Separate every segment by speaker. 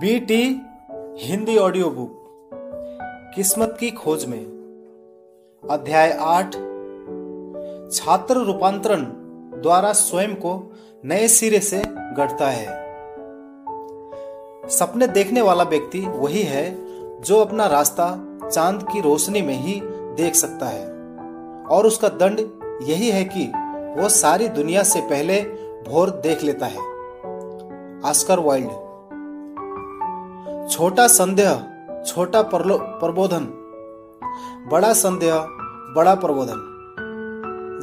Speaker 1: BT Hindi audio book किस्मत की खोज में, अध्याय आठ, छात्र रूपांतरण द्वारा स्वयं को नए सिरे से गढ़ता है। सपने देखने वाला व्यक्ति वही है जो अपना रास्ता चाँद की रोशनी में ही देख सकता है। और उसका दंड यही है कि वो सारी दुनिया से पहले भोर देख लेता है। Oscar Wilde. छोटा संदेह, छोटा प्रबोधन। बड़ा संदेह, बड़ा प्रबोधन।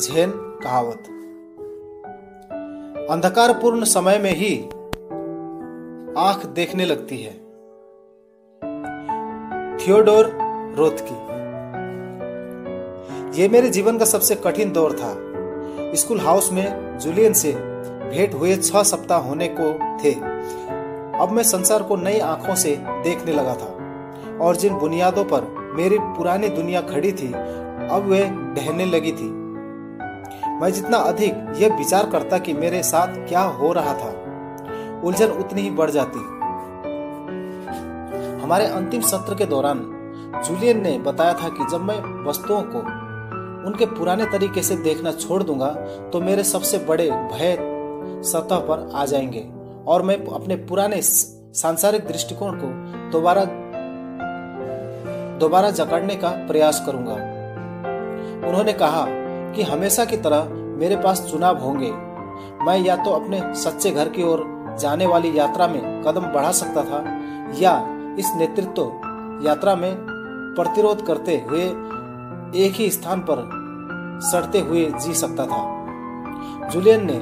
Speaker 1: झेन कहावत। अंधकारपूर्ण समय में ही आँख देखने लगती है। थियोडोर रोथकी ये मेरे जीवन का सबसे कठिन दौर था। स्कूल हाउस में जूलियन से भेंट हुए छह सप्ताह होने को थे। अब मैं संसार को नई आँखों से देखने लगा था। और जिन बुनियादों पर मेरी पुरानी दुनिया खड़ी थी, अब वे ढहने लगी थी। मैं जितना अधिक यह विचार करता कि मेरे साथ क्या हो रहा था, उलझन उतनी ही बढ़ जाती। हमारे अंतिम सत्र के दौरान जूलियन ने बताया था कि जब मैं वस्तुओं को उनके पुराने तरीके से देखना छोड़ दूँगा तो मेरे सबसे बड़े भय सतह पर आ जाएँगे। और मैं अपने पुराने सांसारिक दृष्टिकोण को दोबारा दोबारा जकड़ने का प्रयास करूँगा। उन्होंने कहा कि हमेशा की तरह मेरे पास चुनाव होंगे। मैं या तो अपने सच्चे घर की ओर जाने वाली यात्रा में कदम बढ़ा सकता था, या इस नेतृत्व यात्रा में प्रतिरोध करते हुए एक ही स्थान पर सड़ते हुए जी सकता था। जूलियन ने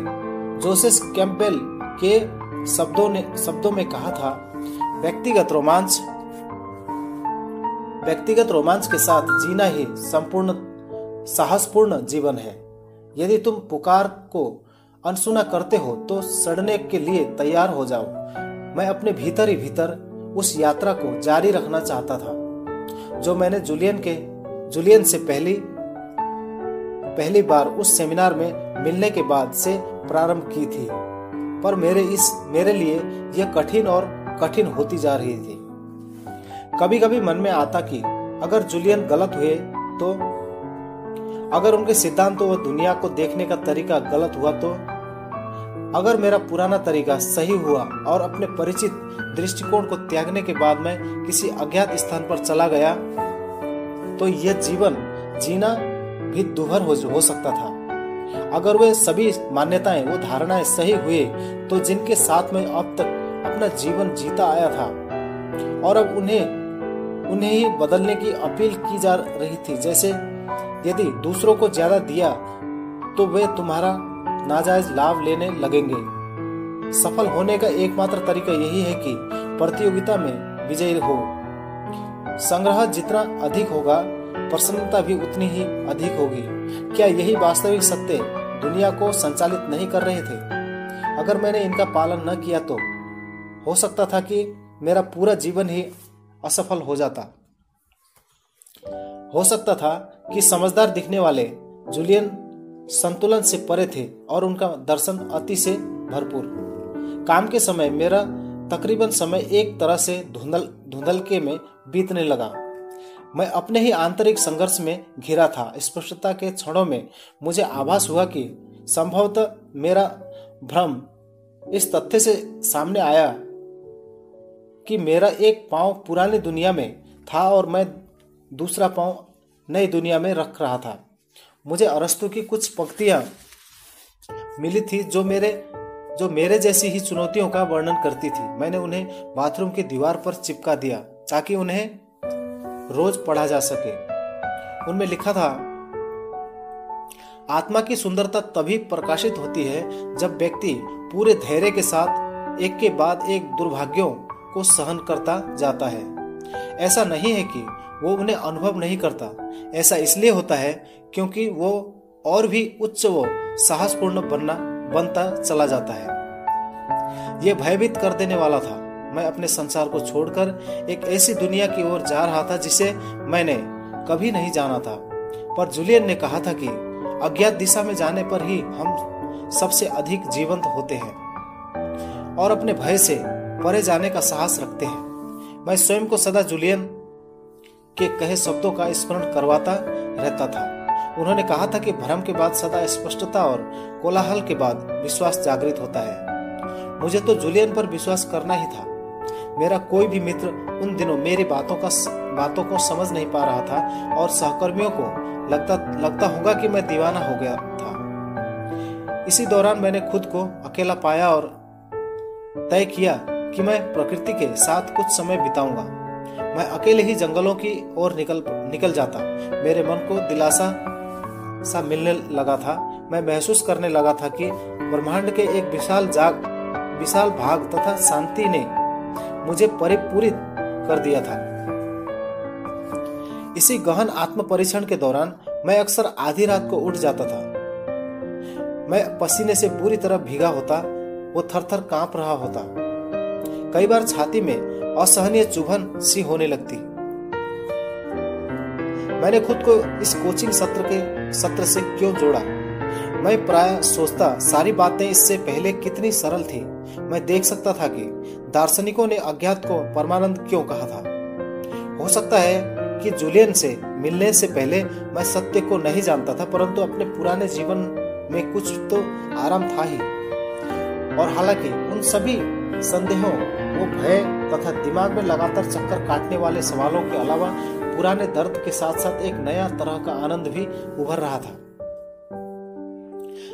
Speaker 1: जोसेस कैंपेल के शब्दों ने शब्दों में कहा था, व्यक्तिगत रोमांच। व्यक्तिगत रोमांच के साथ जीना ही संपूर्ण, साहसपूर्ण जीवन है। यदि तुम पुकार को अनसुना करते हो तो सड़ने के लिए तैयार हो जाओ। मैं अपने भीतर ही भीतर उस यात्रा को जारी रखना चाहता था, जो मैंने जूलियन के जूलियन से पहली पहली बार उस सेमिनार में मिलने के बाद से प्रारंभ की थी। पर मेरे इस मेरे लिए यह कठिन और कठिन होती जा रही थी। कभी कभी मन में आता कि अगर जूलियन गलत हुए तो अगर उनके सिद्धांतों व दुनिया को देखने का तरीका गलत हुआ तो अगर मेरा पुराना तरीका सही हुआ और अपने परिचित दृष्टिकोण को त्यागने के बाद मैं किसी अज्ञात स्थान पर चला गया तो यह जीवन जीना भी दुभर हो, हो सकता था। अगर वे सभी मान्यताएँ, वो धारणाएँ सही हुए तो जिनके साथ में अब तक अपना जीवन जीता आया था, और अब उन्हें उन्हें ही बदलने की अपील की जा रही थी। जैसे यदि दूसरों को ज़्यादा दिया तो वे तुम्हारा नाजायज लाभ लेने लगेंगे। सफल होने का एकमात्र तरीका यही है कि प्रतियोगिता में विजयी हो। संग्रह जितना अधिक होगा प्रसन्नता भी उतनी ही अधिक होगी। क्या यही वास्तविक सत्य दुनिया को संचालित नहीं कर रहे थे? अगर मैंने इनका पालन न किया तो? हो सकता था कि मेरा पूरा जीवन ही असफल हो जाता। हो सकता था कि समझदार दिखने वाले जूलियन संतुलन से परे थे और उनका दर्शन अति से भरपूर। काम के समय मेरा तकरीबन समय एक तरह से धुंधल धुंधलके में बीतने लगा। मैं अपने ही आंतरिक संघर्ष में घिरा था। स्पष्टता के क्षणों में मुझे आभास हुआ कि संभवतः मेरा भ्रम इस तथ्य से सामने आया कि मेरा एक पाँव पुरानी दुनिया में था और मैं दूसरा पाँव नई दुनिया में रख रहा था। मुझे अरस्तु की कुछ पंक्तियाँ मिली थी जो मेरे जो मेरे जैसी ही चुनौतियों का वर्णन करती थी। मैंने उन्हें बाथरूम की दीवार पर चिपका दिया ताकि उन्हें रोज पढ़ा जा सके। उनमें लिखा था, आत्मा की सुंदरता तभी प्रकाशित होती है जब व्यक्ति पूरे धैर्य के साथ एक के बाद एक दुर्भाग्यों को सहन करता जाता है। ऐसा नहीं है कि वो उन्हें अनुभव नहीं करता। ऐसा इसलिए होता है क्योंकि वो और भी उच्च व साहसपूर्ण बनना, बनता चला जाता है। यह भयभीत कर देने वाला था। मैं अपने संसार को छोड़कर एक ऐसी दुनिया की ओर जा रहा था जिसे मैंने कभी नहीं जाना था। पर जूलियन ने कहा था कि अज्ञात दिशा में जाने पर ही हम सबसे अधिक जीवंत होते हैं और अपने भय से परे जाने का साहस रखते हैं। मैं स्वयं को सदा जूलियन के कहे शब्दों का स्मरण करवाता रहता था। उन्होंने कहा था कि भ्रम के बाद सदा स्पष्टता और कोलाहल के बाद विश्वास जागृत होता है। मुझे तो जूलियन पर विश्वास करना ही था। मेरा कोई भी मित्र उन दिनों मेरी बातों का बातों को समझ नहीं पा रहा था और सहकर्मियों को लगता लगता होगा कि मैं दीवाना हो गया था। इसी दौरान मैंने खुद को अकेला पाया और तय किया कि मैं प्रकृति के साथ कुछ समय बिताऊँगा। मैं अकेले ही जंगलों की ओर निकल निकल जाता। मेरे मन को दिलासा सा मिलने लगा था। मैं महसूस करने लगा था कि ब्रह्मांड के एक विशाल जाग, विशाल भाग तथा शांति ने मुझे परिपूरित कर दिया था। इसी गहन आत्म परीक्षण के दौरान मैं अक्सर आधी रात को उठ जाता था। मैं पसीने से पूरी तरह भीगा होता, वो थर थर काँप रहा होता। कई बार छाती में असहनीय चुभन सी होने लगती। मैंने खुद को इस कोचिंग सत्र के, सत्र से क्यों जोड़ा? मैं प्राय सोचता, सारी बातें इससे पहले कितनी सरल थी। मैं देख सकता था कि दार्शनिकों ने अज्ञात को परमानंद क्यों कहा था? हो सकता है कि जूलियन से, मिलने से पहले मैं सत्य को नहीं जानता था, परंतु अपने पुराने जीवन में कुछ तो आराम था ही। और हालाँकि उन सभी संदेहों वो भय तथा दिमाग में लगातार चक्कर काटने वाले सवालों के अलावा पुराने दर्द के साथ साथ एक नया तरह का आनंद भी उभर रहा था।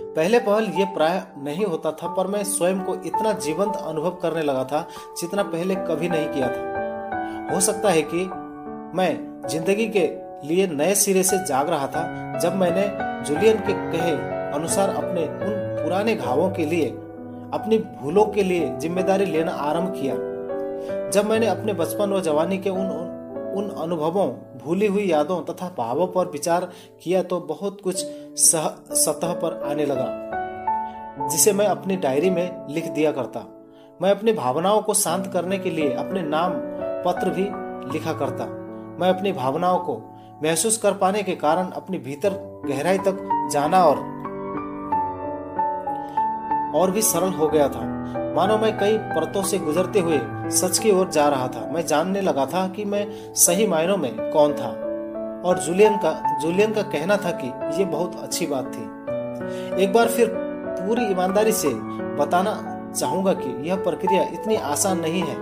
Speaker 1: पहले पहल ये प्राय नहीं होता था, पर मैं स्वयं को इतना जीवंत अनुभव करने लगा था जितना पहले कभी नहीं किया था। हो सकता है कि मैं ज़िंदगी के लिए नए सिरे से जाग रहा था, जब मैंने जूलियन के कहे अनुसार अपने उन पुराने घावों के लिए, अपनी भूलों के लिए ज़िम्मेदारी लेना आरंभ किया। जब मैंने अपने बचपन व जवानी के उन उन अनुभवों, भूली हुई यादों तथा भावों पर विचार किया तो बहुत कुछ सतह पर आने लगा, जिसे मैं अपनी डायरी में लिख दिया करता। मैं अपनी भावनाओं को शांत करने के लिए अपने नाम पत्र भी लिखा करता। मैं अपनी भावनाओं को महसूस कर पाने के कारण अपने भीतर गहराई तक जाना और और भी सरल हो गया था। मानो मैं कई परतों से गुजरते हुए सच की ओर जा रहा था। मैं जानने लगा था कि मैं सही मायनों में कौन था। और जूलियन का जूलियन का कहना था कि ये बहुत अच्छी बात थी। एक बार फिर पूरी ईमानदारी से बताना चाहूँगा कि यह प्रक्रिया इतनी आसान नहीं है,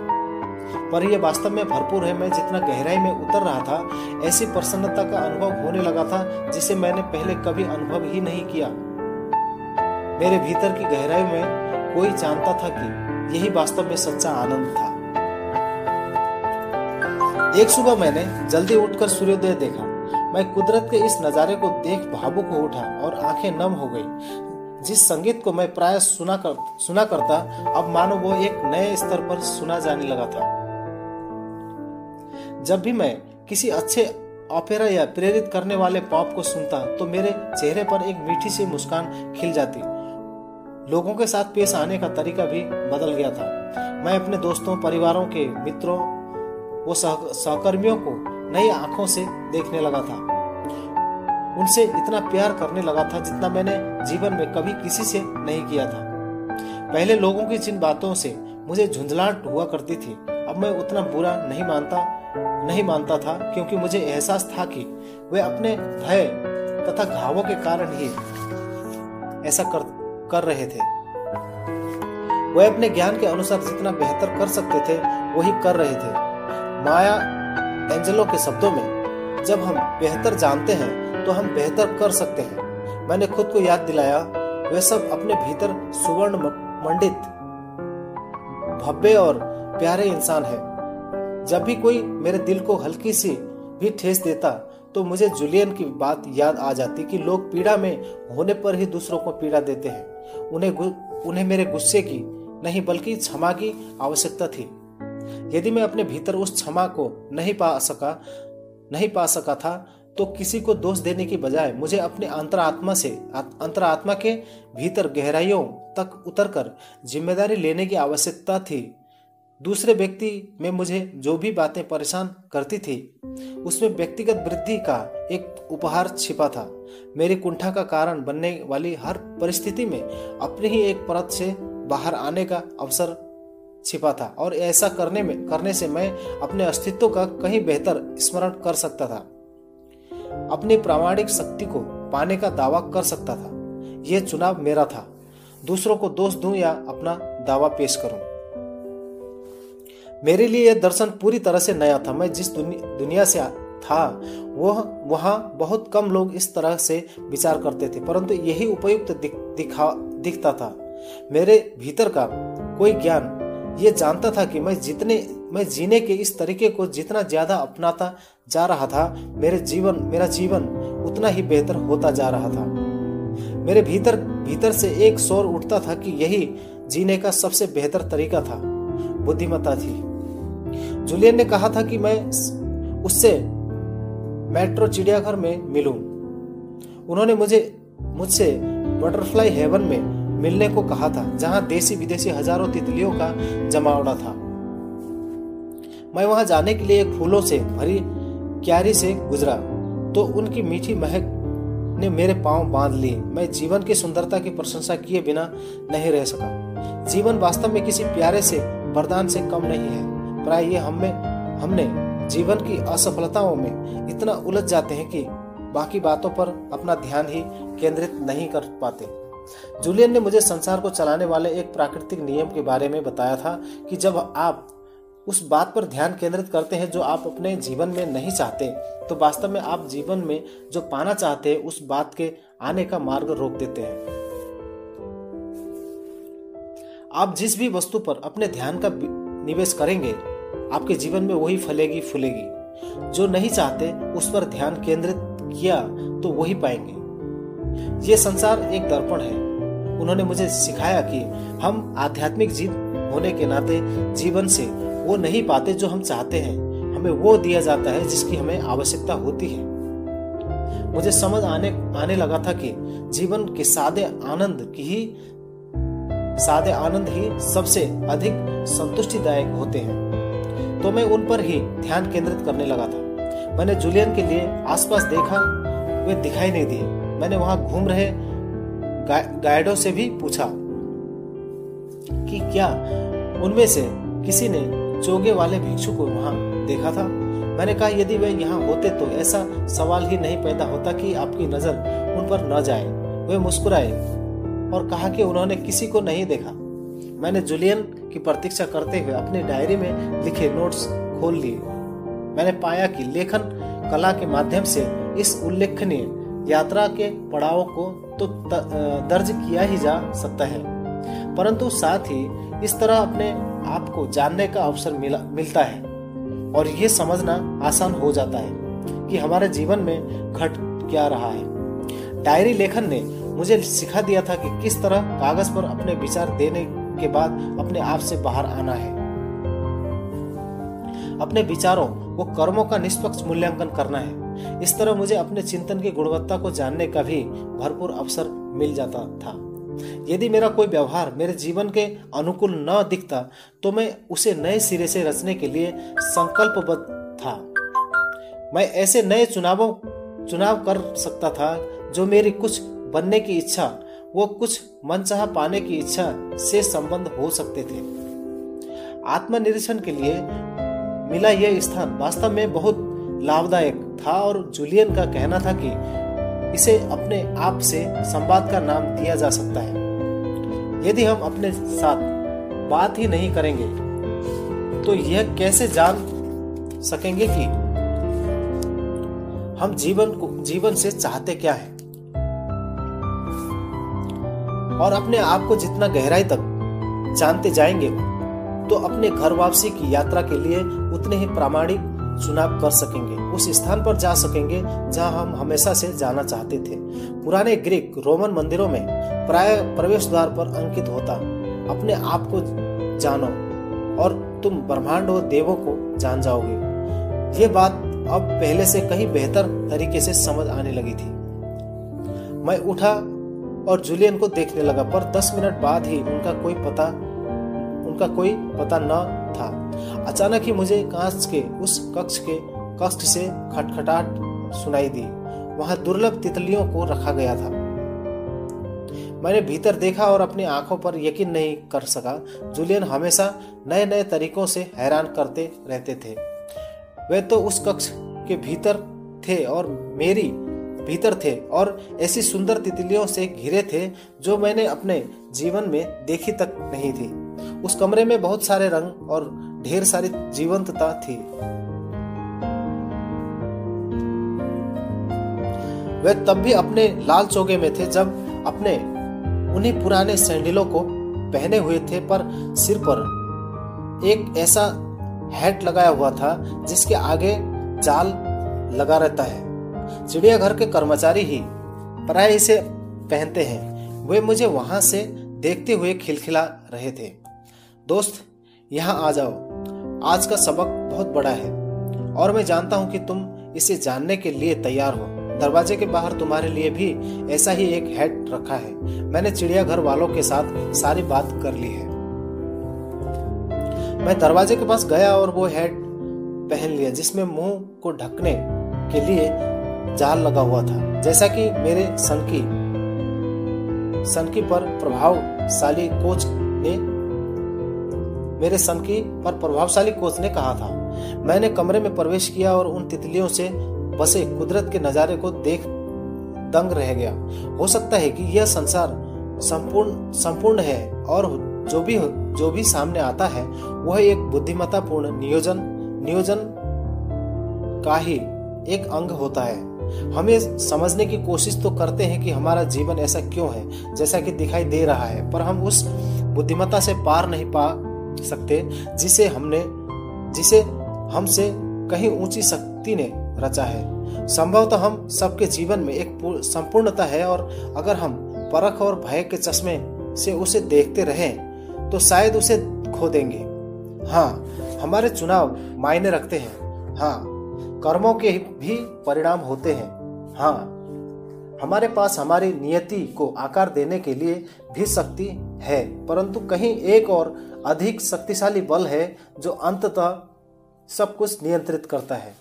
Speaker 1: पर यह वास्तव में भरपूर है। मैं जितना गहराई में उतर रहा था, ऐसी प्रसन्नता का अनुभव होने लगा था, जिसे मैंने पहले कभी अनुभव ही नहीं किया। मेरे भीतर की गहराई में कोई जानता था कि यही वास्तव में सच्चा आनंद था। एक सुबह मैंने जल्दी उठकर सूर्योदय देखा। मैं कुदरत के इस नज़ारे को देख भावुक हो उठा और आँखें नम हो गई। जिस संगीत को मैं प्राय सुना कर, सुना करता, अब मानो वो एक नए स्तर पर सुना जाने लगा था। जब भी मैं किसी अच्छे ऑपेरा या प्रेरित करने वाले पॉप को सुनता तो मेरे चेहरे पर एक मीठी सी मुस्कान खिल जाती। लोगों के साथ पेश आने का तरीका भी बदल गया था। मैं अपने दोस्तों, परिवारों के मित्रों, व सहकर्मियों को नई आँखों से देखने लगा था। उनसे इतना प्यार करने लगा था जितना मैंने जीवन में कभी किसी से नहीं किया था। पहले लोगों की जिन बातों से मुझे झुंझलाहट हुआ करती थी, अब मैं उतना बुरा नहीं मानता नहीं मानता था क्योंकि मुझे एहसास था कि वे अपने भय तथा घावों के कारण ही ऐसा कर कर रहे थे। वे अपने ज्ञान के अनुसार जितना बेहतर कर सकते थे, वही कर रहे थे। माया एंजलो के शब्दों में, जब हम बेहतर जानते हैं तो हम बेहतर कर सकते हैं। मैंने खुद को याद दिलाया, वे सब अपने भीतर सुवर्ण मंडित, भव्य और प्यारे इंसान हैं। जब भी कोई मेरे दिल को हल्की सी भी ठेस देता तो मुझे जूलियन की बात याद आ जाती कि लोग पीड़ा में होने पर ही दूसरों को पीड़ा देते हैं। उन्हें उन्हें मेरे गुस्से की, नहीं बल्कि क्षमा की आवश्यकता थी। यदि मैं अपने भीतर उस क्षमा को नहीं पा सका, नहीं पा सका था तो किसी को दोष देने की बजाय मुझे अपने अंतरात्मा से, अंतरात्मा के भीतर गहराइयों तक उतरकर ज़िम्मेदारी लेने की आवश्यकता थी। दूसरे व्यक्ति में मुझे जो भी बातें परेशान करती थी, उसमें व्यक्तिगत वृद्धि का एक उपहार छिपा था। मेरी कुंठा का कारण बनने वाली हर परिस्थिति में अपनी ही एक परत से बाहर आने का अवसर छिपा था और ऐसा करने में करने से मैं अपने अस्तित्व का कहीं बेहतर स्मरण कर सकता था। अपनी प्रामाणिक शक्ति को पाने का दावा कर सकता था। यह चुनाव मेरा था। दूसरों को दोष दूँ या अपना दावा पेश करूँ? मेरे लिए यह दर्शन पूरी तरह से नया था। मैं जिस दुनि, दुनिया से था वह वहाँ बहुत कम लोग इस तरह से विचार करते थे परंतु यही उपयुक्त दिख, दिखा दिखता था। मेरे भीतर का कोई ज्ञान ये जानता था कि मैं जितने, मैं जीने के इस तरीके को जितना ज़्यादा अपनाता जा रहा था, मेरे जीवन, मेरा जीवन उतना ही बेहतर होता जा रहा था। मेरे भीतर भीतर से एक शोर उठता था कि यही जीने का सबसे बेहतर तरीका था। बुद्धिमत्ता थी। जूलियन ने कहा था कि मैं उससे मेट्रो चिड़ियाघर में मिलूं। उन्होंने मुझे, मुझसे बटरफ्लाई हेवन में मिलने को कहा था, जहाँ देसी विदेशी हज़ारों तितलियों का जमावड़ा था। मैं वहाँ जाने के लिए फूलों से भरी क्यारी से गुजरा तो उनकी मीठी महक ने मेरे पाँव बाँध लिए। मैं जीवन की सुंदरता की प्रशंसा किए बिना नहीं रह सका। जीवन वास्तव में किसी प्यारे से, वरदान से कम नहीं है। प्राय ये हमें हमने जीवन की असफलताओं में इतना उलझ जाते हैं कि बाकी बातों पर अपना ध्यान ही केंद्रित नहीं कर पाते। जूलियन ने मुझे संसार को चलाने वाले एक प्राकृतिक नियम के बारे में बताया था कि जब आप उस बात पर ध्यान केंद्रित करते हैं जो आप अपने जीवन में नहीं चाहते तो वास्तव में आप जीवन में जो पाना चाहते हैं, उस बात के आने का मार्ग रोक देते हैं। आप जिस भी वस्तु पर अपने ध्यान का निवेश करेंगे, आपके जीवन में वही फलेगी फूलेगी। जो नहीं चाहते, उस पर ध्यान केंद्रित किया तो वही पाएँगे। ये संसार एक दर्पण है। उन्होंने मुझे सिखाया कि हम आध्यात्मिक जीव होने के नाते जीवन से वो नहीं पाते जो हम चाहते हैं। हमें वो दिया जाता है जिसकी हमें आवश्यकता होती है। मुझे समझ आने आने लगा था कि जीवन के सादे आनंद की ही, सादे आनंद ही सबसे अधिक संतुष्टिदायक होते हैं। तो मैं उन पर ही ध्यान केंद्रित करने लगा था। मैंने जूलियन के लिए आसपास देखा, वे दिखाई नहीं दिए। मैंने वहाँ घूम रहे गाइडों से भी पूछा कि क्या उनमें से किसी ने चोगे वाले भिक्षु को वहाँ देखा था? मैंने कहा, यदि वे यहाँ होते तो ऐसा सवाल ही नहीं पैदा होता कि आपकी नज़र उन पर न जाए। वे मुस्कुराए और कहा कि उन्होंने किसी को नहीं देखा। मैंने जूलियन की प्रतीक्षा करते हुए अपनी डायरी में लिखे नोट्स खोल लिए। मैंने पाया कि लेखन कला के माध्यम से इस उल्लेखनीय यात्रा के पड़ाव को तो दर्ज किया ही जा सकता है। परंतु साथ ही इस तरह अपने आप को जानने का अवसर मिला, मिलता है। और ये समझना आसान हो जाता है कि हमारे जीवन में घट क्या रहा है। डायरी लेखन ने मुझे सिखा दिया था कि किस तरह कागज़ पर अपने विचार देने के बाद अपने आप से बाहर आना है। अपने विचारों व कर्मों का निष्पक्ष मूल्यांकन करना है। इस तरह मुझे अपने चिंतन की गुणवत्ता को जानने का भी भरपूर अवसर मिल जाता था। यदि मेरा कोई व्यवहार मेरे जीवन के अनुकूल न दिखता तो मैं उसे नए सिरे से रचने के लिए संकल्पबद्ध था। मैं ऐसे नए चुनावों, चुनाव कर सकता था, जो मेरी कुछ बनने की इच्छा, वो कुछ मनचाह पाने की इच्छा से संबंध हो सकते थे। आत्मनिरीक्षण के लिए मिला यह स्थान वास्तव में बहुत लाभदायक था और जूलियन का कहना था कि इसे अपने आप से संवाद का नाम दिया जा सकता है। यदि हम अपने साथ बात ही नहीं करेंगे तो यह कैसे जान सकेंगे कि हम जीवन को, जीवन से चाहते क्या है? और अपने आप को जितना गहराई तक जानते जाएँगे तो अपने घर वापसी की यात्रा के लिए उतने ही प्रामाणिक चुनाव कर सकेंगे, उस स्थान पर जा सकेंगे जहाँ हम हमेशा से जाना चाहते थे। पुराने ग्रीक रोमन मंदिरों में प्राय प्रवेश द्वार पर अंकित होता, अपने आप को जानो और तुम ब्रह्मांड और देवों को जान जाओगे। ये बात अब पहले से कहीं बेहतर तरीके से समझ आने लगी थी। मैं उठा और जूलियन को देखने लगा, पर दस मिनट बाद ही उनका कोई पता, उनका कोई पता न था। अचानक ही मुझे कांच के, उस कक्ष के कष्ट से खटखटाट सुनाई दी। वहाँ दुर्लभ तितलियों को रखा गया था। मैंने भीतर देखा और अपनी आँखों पर यकीन नहीं कर सका। जूलियन हमेशा नए नए तरीकों से हैरान करते रहते थे। वे तो उस कक्ष के भीतर थे और मेरी भीतर थे और ऐसी सुंदर तितलियों से घिरे थे जो मैंने अपने जीवन में देखी तक नहीं थी। उस कमरे में बहुत सारे रंग और ढेर सारी जीवंतता थी। वे तब भी अपने लाल चौके में थे जब अपने उन्हीं पुराने सैंडलों को पहने हुए थे, पर सिर पर एक ऐसा हैट लगाया हुआ था जिसके आगे जाल लगा रहता है। चिड़ियाघर के कर्मचारी ही प्राय इसे पहनते हैं। वे मुझे वहाँ से देखते हुए खिलखिला रहे थे। दोस्त, यहाँ आ जाओ। आज का सबक बहुत बड़ा है और मैं जानता हूँ कि तुम इसे जानने के लिए तैयार हो। दरवाजे के बाहर तुम्हारे लिए भी ऐसा ही एक हेड रखा है। मैंने चिड़ियाघर वालों के साथ सारी बात कर ली है। मैं दरवाजे के पास गया और वो हेड पहन लिया, जिसमें मुँह को ढकने के लिए जाल लगा हुआ था। जैसा कि मेरे सनकी सनकी पर प्रभावशाली कोच ने मेरे सनकी पर प्रभावशाली कोच ने कहा था। मैंने कमरे में प्रवेश किया और उन तितलियों से बसे कुदरत के नजारे को देख दंग रह गया। हो सकता है कि यह संसार संपूर्ण संपूर्ण है और जो भी जो भी सामने आता है, वह एक बुद्धिमत्तापूर्ण नियोजन नियोजन का ही एक अंग होता है। हमें समझने की कोशिश तो करते हैं कि हमारा जीवन ऐसा क्यों है, जैसा कि दिखाई दे रहा है, पर हम उस बुद्धिमत्ता से पार नहीं पा सकते जिसे हमने, जिसे हमसे कहीं ऊँची शक्ति ने रचा है। संभवतः हम सबके जीवन में एक संपूर्णता है और अगर हम परख और भय के चश्मे से उसे देखते रहे तो शायद उसे खो देंगे। हाँ हमारे चुनाव मायने रखते हैं। हाँ कर्मों के भी परिणाम होते हैं। हाँ हमारे पास हमारी नियति को आकार देने के लिए भी शक्ति है, परंतु कहीं एक और अधिक शक्तिशाली बल है जो अंततः सब कुछ नियंत्रित करता है।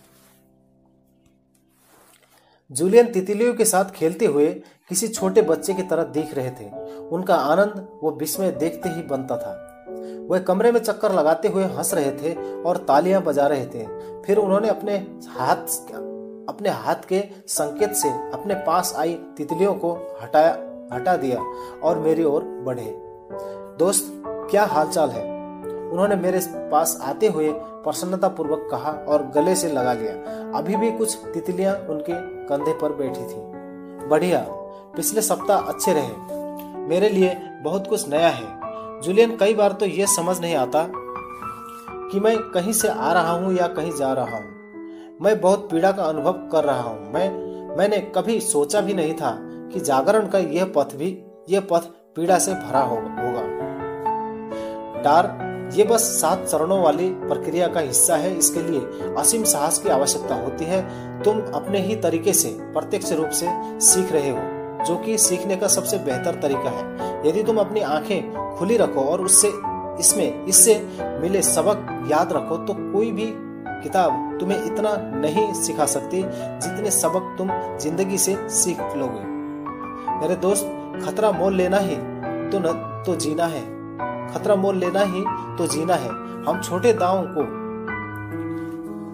Speaker 1: जूलियन तितलियों के साथ खेलते हुए किसी छोटे बच्चे की तरह दिख रहे थे। उनका आनंद वो विस्मय देखते ही बनता था। वह कमरे में चक्कर लगाते हुए हंस रहे थे और तालियाँ बजा रहे थे। फिर उन्होंने अपने हाथ अपने हाथ के संकेत से अपने पास आई तितलियों को हटाया, हटा दिया और मेरी ओर बढ़े। दोस्त, क्या हालचाल है? उन्होंने मेरे पास आते हुए प्रसन्नता पूर्वक कहा और गले से लगा लिया। अभी भी कुछ तितलियाँ उनके कंधे पर बैठी थी। बढ़िया, पिछले सप्ताह अच्छे रहे। मेरे लिए बहुत कुछ नया है। जूलियन, कई बार तो यह समझ नहीं आता कि मैं कहीं से आ रहा हूँ या कहीं जा रहा हूँ। मैं बहुत पीड़ा का अनुभव कर रहा हूँ। मैं, मैंने कभी सोचा भी नहीं था कि जागरण का यह पथ भी, यह पथ पीड़ा से भरा होगा। डार, ये बस सात चरणों वाली प्रक्रिया का हिस्सा है। इसके लिए असीम साहस की आवश्यकता होती है। तुम अपने ही तरीके से, प्रत्यक्ष रूप से सीख रहे हो, जो कि सीखने का सबसे बेहतर तरीका है। यदि तुम अपनी आँखें खुली रखो और उससे, इसमें, इससे मिले सबक याद रखो तो कोई भी किताब तुम्हें इतना नहीं सिखा सकती जितने सबक तुम ज़िंदगी से सीख लोगे। मेरे दोस्त, खतरा मोल लेना ही तो न तो जीना है। खतरा मोल लेना ही तो जीना है। हम छोटे दावों को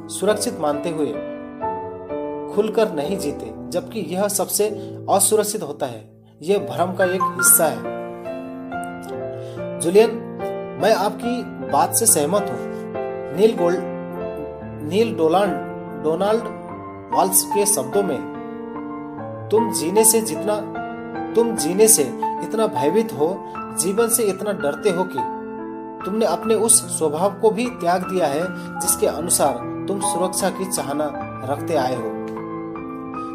Speaker 1: सुरक्षित मानते हुए खुलकर नहीं जीते, जबकि यह सबसे असुरक्षित होता है। यह भ्रम का एक हिस्सा है। जुलियन, मैं आपकी बात से सहमत हूँ। नील गोल्ड नील डोलाल्ड डोनाल्ड वाल्स के शब्दों में, तुम जीने से जितना, तुम जीने से इतना भयभीत हो, जीवन से इतना डरते हो कि तुमने अपने उस स्वभाव को भी त्याग दिया है, जिसके अनुसार तुम सुरक्षा की चाहना रखते आए हो।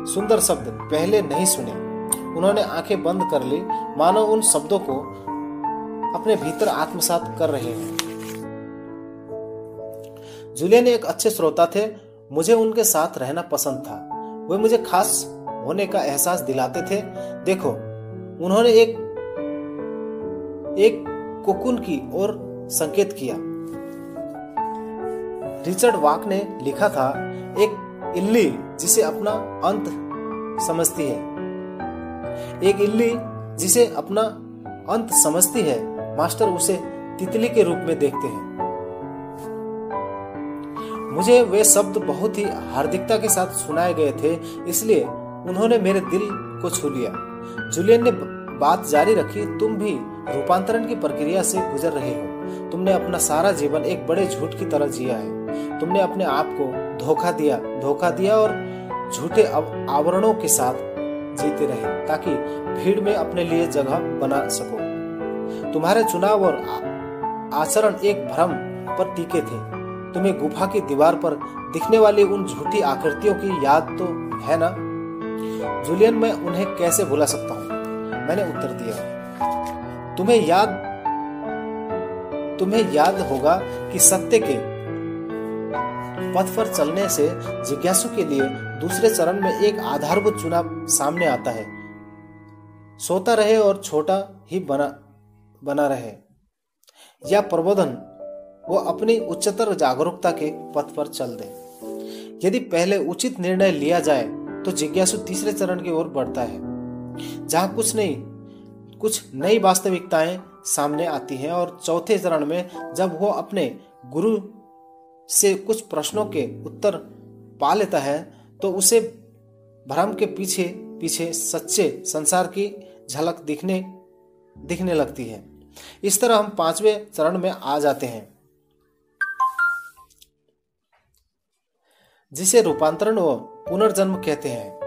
Speaker 1: सुंदर शब्द पहले नहीं सुने। उन्होंने आँखें बंद कर ली। मानो उन शब्दों को अपने भीतर आत्मसात कर रहे हैं। जूलियन एक अच्छे श्रोता थे। मुझे उनके साथ रहना पसंद था। वे मुझे खास होने का एहसास दिलाते थे। देखो, उन्होंने एक एक कोकुन की ओर संकेत किया। रिचर्ड वाक ने लिखा था, एक इल्ली जिसे अपना अंत समझती है। एक इल्ली जिसे अपना अंत समझती है, मास्टर उसे तितली के रूप में देखते हैं। मुझे वे शब्द बहुत ही हार्दिकता के साथ सुनाए गए थे, इसलिए उन्होंने मेरे दिल को छू लिया। जूलियन ने बात जारी रखी, तुम भी रूपांतरण की प्रक्रिया से गुजर रहे हो। तुमने अपना सारा जीवन एक बड़े झूठ की तरह जिया है। तुमने अपने आप को धोखा दिया धोखा दिया और झूठे आवरणों के साथ जीते रहे, ताकि भीड़ में अपने लिए जगह बना सको। तुम्हारे चुनाव और आचरण एक भ्रम पर टीके थे। तुम्हें गुफा की दीवार पर दिखने वाली उन झूठी आकृतियों की याद तो है ना? जूलियन, मैं उन्हें कैसे भुला सकता हूँ? मैंने उत्तर दिया तुम्हें याद तुम्हें याद होगा कि सत्य के पथ पर चलने से जिज्ञासु के लिए दूसरे चरण में एक आधारभूत चुनाव सामने आता है। सोता रहे और छोटा ही बना बना रहे। या प्रबोधन वो अपनी उच्चतर जागरूकता के पथ पर चल दे। यदि पहले उचित निर्णय लिया जाए तो जिज्ञासु तीसरे चरण की ओर बढ़ता है। जहाँ कुछ नहीं, कुछ नई वास्तविकताएँ सामने आती हैं और चौथे चरण में जब वो अपने गुरु से कुछ प्रश्नों के उत्तर पा लेता है तो उसे भ्रम के पीछे पीछे सच्चे संसार की झलक दिखने दिखने लगती है। इस तरह हम पाँचवें चरण में आ जाते हैं। जिसे रूपांतरण व पुनर्जन्म कहते हैं।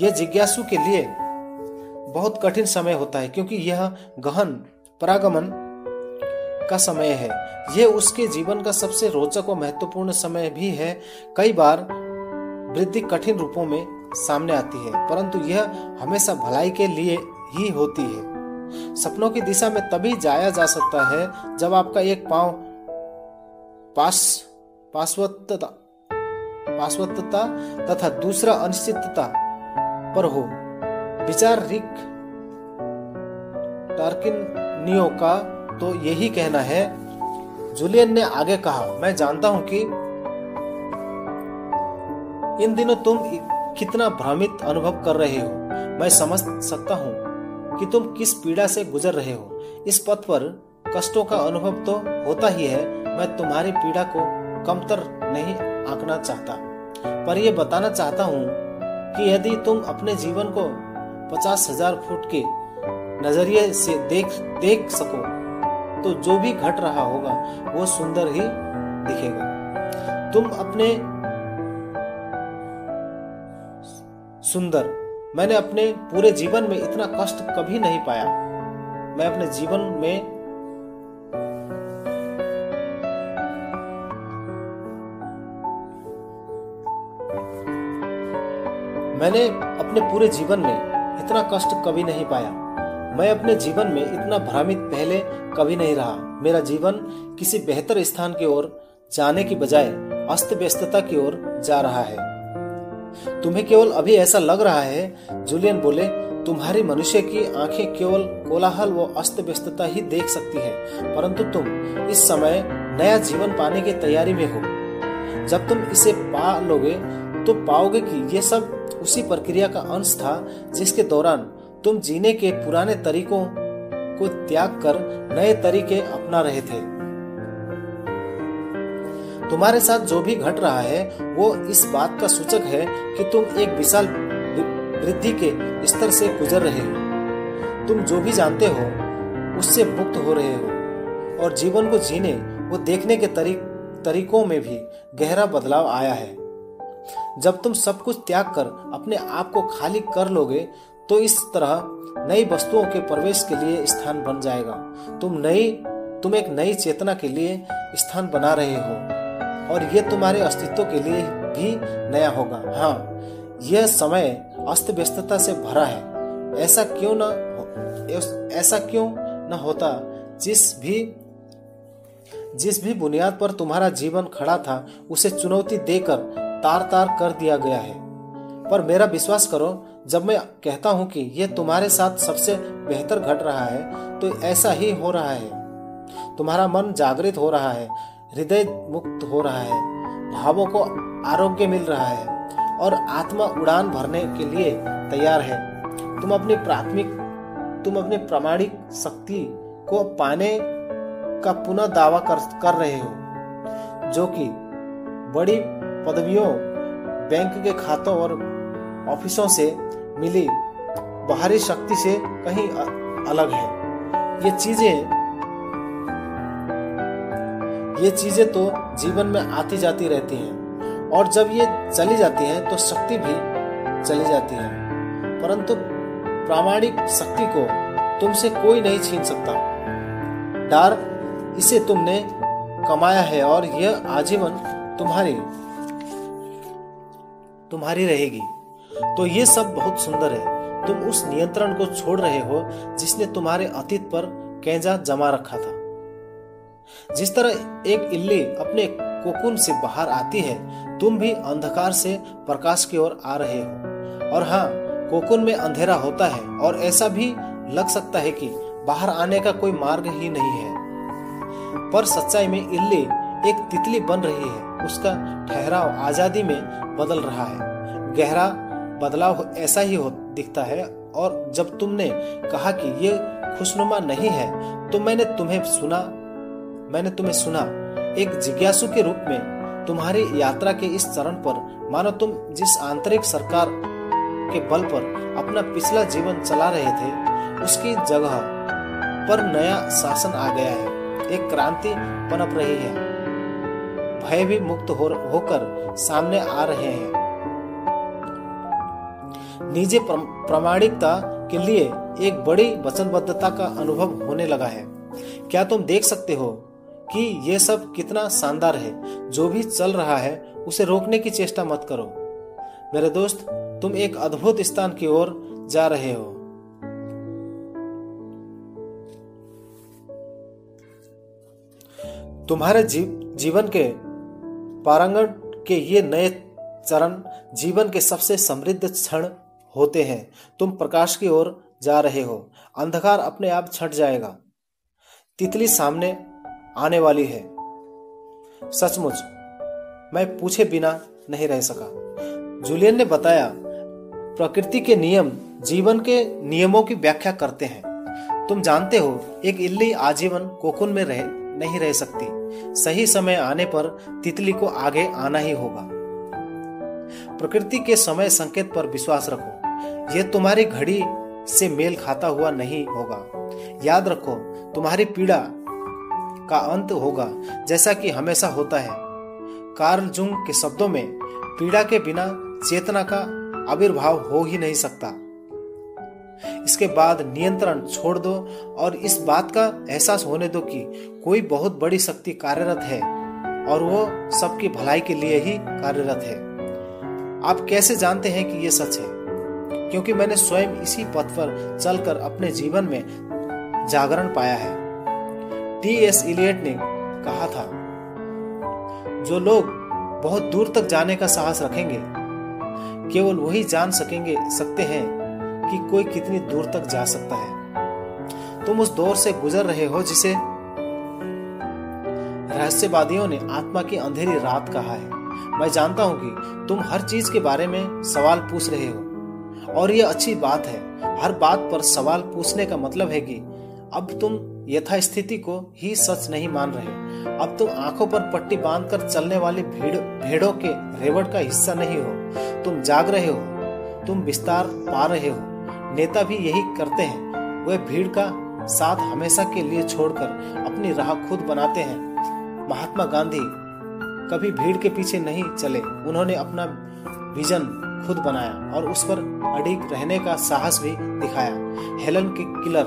Speaker 1: यह जिज्ञासु के लिए बहुत कठिन समय होता है, क्योंकि यह गहन परागमन का समय है। यह उसके जीवन का सबसे रोचक और महत्वपूर्ण समय भी है। कई बार वृद्धि कठिन रूपों में सामने आती है, परंतु यह हमेशा भलाई के लिए ही होती है। सपनों की दिशा में तभी जाया जा सकता है जब आपका एक पाँव पास पार्श्वत्ता पार्श्वत्ता तथा दूसरा अनिश्चितता पर हो। विचार रिक टार्किनियो का तो यही कहना है। जूलियन ने आगे कहा, मैं जानता हूँ कि इन दिनों तुम कितना भ्रमित अनुभव कर रहे हो। मैं समझ सकता हूँ कि तुम किस पीड़ा से गुजर रहे हो। इस पथ पर कष्टों का अनुभव तो होता ही है। मैं तुम्हारी पीड़ा को कमतर नहीं आंकना चाहता। पर यह बताना चाहता हूँ कि यदि तुम अपने जीवन को पचास हज़ार फुट के नज़रिए से देख देख सको तो जो भी घट रहा होगा, वो सुंदर ही दिखेगा। तुम अपने सुंदर, मैंने अपने पूरे जीवन में इतना कष्ट कभी नहीं पाया। मैं अपने जीवन में मैंने अपने पूरे जीवन में इतना कष्ट कभी नहीं पाया। मैं अपने जीवन में इतना भ्रमित पहले कभी नहीं रहा। मेरा जीवन किसी बेहतर स्थान की ओर जाने की बजाय अस्त व्यस्तता की ओर जा रहा है। तुम्हें केवल अभी ऐसा लग रहा है, जूलियन बोले, तुम्हारी मनुष्य की आँखें केवल कोलाहल व अस्त व्यस्तता ही देख सकती है, परंतु तुम इस समय नया जीवन पाने की तैयारी में हो। जब तुम इसे पा लोगे तो पाओगे कि ये सब उसी प्रक्रिया का अंश था, जिसके दौरान तुम जीने के पुराने तरीकों को त्याग कर नए तरीके अपना रहे थे। तुम्हारे साथ जो भी घट रहा है, वो इस बात का सूचक है कि तुम एक विशाल वृद्धि के स्तर से गुजर रहे हो। तुम जो भी जानते हो, उससे मुक्त हो रहे हो, और जीवन को जीने वो देखने के तरीक तरीकों में भी गहरा बदलाव आया है। जब तुम सब कुछ त्याग कर अपने आप को खाली कर लोगे तो इस तरह नई वस्तुओं के प्रवेश के लिए स्थान बन जाएगा। तुम नई, तुम एक नई चेतना के लिए स्थान बना रहे हो, और यह तुम्हारे अस्तित्व के लिए भी नया होगा। हाँ यह समय अस्त व्यस्तता से भरा है। ऐसा क्यों ना ऐसा क्यों न होता? जिस भी जिस भी बुनियाद पर तुम्हारा जीवन खड़ा था, उसे चुनौती देकर तार तार कर दिया गया है। पर मेरा विश्वास करो जब मैं कहता हूँ कि यह तुम्हारे साथ सबसे बेहतर घट रहा है तो ऐसा ही हो रहा है। तुम्हारा मन जागृत हो रहा है हृदय मुक्त हो रहा है भावों को आरोग्य मिल रहा है और आत्मा उड़ान भरने के लिए तैयार है। तुम अपनी प्राथमिक तुम अपने प्रामाणिक शक्ति को पाने का पुनः दावा कर, कर रहे हो जो कि बड़ी पदवियों, बैंक के खातों और ऑफिसों से मिली बाहरी शक्ति से कहीं अलग है। ये चीज़ें ये चीज़ें तो जीवन में आती जाती रहती हैं और जब ये चली जाती हैं तो शक्ति भी चली जाती है। परंतु प्रामाणिक शक्ति को तुमसे कोई नहीं छीन सकता। डार इसे तुमने कमाया है और यह आजीवन तुम्हारी तुम्हारी रहेगी। तो ये सब बहुत सुंदर है। तुम उस नियंत्रण को छोड़ रहे हो जिसने तुम्हारे अतीत पर कैंजा जमा रखा था। जिस तरह एक इल्ली अपने कोकुन से बाहर आती है, तुम भी अंधकार से प्रकाश की ओर आ रहे हो। और हाँ कोकुन में अंधेरा होता है और ऐसा भी लग सकता है कि बाहर आने का कोई मार्ग ही नहीं है। पर सच्चाई में इल्ली एक तितली बन रही है। उसका ठहराव आज़ादी में बदल रहा है। गहरा बदलाव ऐसा ही हो दिखता है और जब तुमने कहा कि ये खुशनुमा नहीं है तो मैंने तुम्हें सुना मैंने तुम्हें सुना। एक जिज्ञासु के रूप में तुम्हारी यात्रा के इस चरण पर मानो तुम जिस आंतरिक सरकार के बल पर अपना पिछला जीवन चला रहे थे, उसकी जगह पर नया शासन आ गया है। एक क्रांति पनप रही है। भय भी मुक्त होकर सामने आ रहे हैं। निजी प्रामाणिकता के लिए एक बड़ी वचनबद्धता का अनुभव होने लगा है। क्या तुम देख सकते हो कि ये सब कितना शानदार है? जो भी चल रहा है उसे रोकने की चेष्टा मत करो। मेरे दोस्त तुम एक अद्भुत स्थान की ओर जा रहे हो। तुम्हारे जी, जीवन के पारंगण के ये नए चरण जीवन के सबसे समृद्ध क्षण होते हैं। तुम प्रकाश की ओर जा रहे हो। अंधकार अपने आप छट जाएगा। तितली सामने आने वाली है। सचमुच, मैं पूछे बिना नहीं रह सका। जूलियन ने बताया, प्रकृति के नियम जीवन के नियमों की व्याख्या करते हैं। तुम जानते हो, एक इल्ली आजीवन कोकुन में रह नहीं रह सकती। सही समय आने पर तितली को आगे आना ही होगा। प्रकृति के समय संकेत पर विश्वास रखो। यह तुम्हारी घड़ी से मेल खाता हुआ नहीं होगा। याद रखो, तुम्हारी पीड़ा का अंत होगा, जैसा कि हमेशा होता है। कार्ल जुंग के शब्दों में, पीड़ा के बिना चेतना का आविर्भाव हो ही नहीं सकता। इसके बाद नियंत्रण छोड़ दो और इस बात का एहसास होने दो कि कोई बहुत बड़ी शक्ति कार्यरत है और वो सबकी भलाई के लिए ही कार्यरत है। आप कैसे जानते हैं कि ये सच है? क्योंकि मैंने स्वयं इसी पथ पर चलकर अपने जीवन में जागरण पाया है। टी एस इलियट ने कहा था, जो लोग बहुत दूर तक जाने का साहस रखेंगे, केवल वही जान सकेंगे, सकते हैं कि कोई कितनी दूर तक जा सकता है। तुम उस दौर से गुजर रहे हो जिसे रहस्यवादियों ने आत्मा की अंधेरी रात कहा है। मैं जानता हूँ कि तुम हर चीज़ के बारे में सवाल पूछ रहे हो। और यह अच्छी बात है। हर बात पर सवाल पूछने का मतलब है कि अब तुम यथास्थिति को ही सच नहीं मान रहे। अब तुम आँखों पर पट्टी बांधकर चलने वाली भीड़, भेड़ों के रेवट का हिस्सा नहीं हो। तुम जाग रहे हो। तुम विस्तार पा रहे हो। नेता भी यही करते हैं। वे भीड़ का साथ हमेशा के लिए छोड़कर अपनी राह खुद बनाते हैं। महात्मा गांधी कभी भीड़ के पीछे नहीं चले। उन्होंने अपना विजन खुद बनाया और उस पर अडिग रहने का साहस भी दिखाया। हेलन के Keller,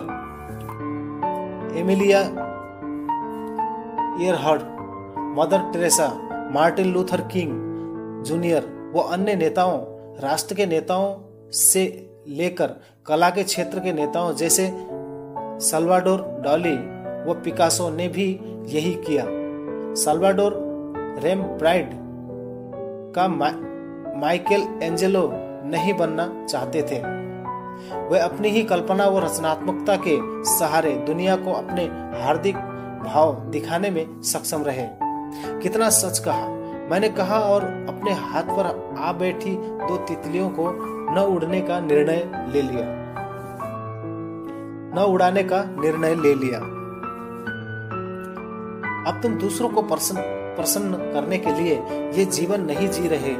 Speaker 1: Amelia Earhart Mother Teresa, Martin Luther King Junior, व अन्य नेताओं, राष्ट्र के नेताओं से लेकर कला के क्षेत्र के नेताओं जैसे सल्वाडोर डॉली व पिकासो ने भी यही किया। सल्वाडोर रेम ब्राइड का मा, माइकल एंजेलो नहीं बनना चाहते थे। वे अपनी ही कल्पना व रचनात्मकता के सहारे दुनिया को अपने हार्दिक भाव दिखाने में सक्षम रहे। कितना सच कहा। मैंने कहा और अपने हाथ पर आ बैठी दो तितलियों को न उड़ने का निर्णय ले लिया। न उड़ाने का निर्णय ले लिया। अब तुम दूसरों को प्रसन्न प्रसन्न करने के लिए ये जीवन नहीं जी रहे।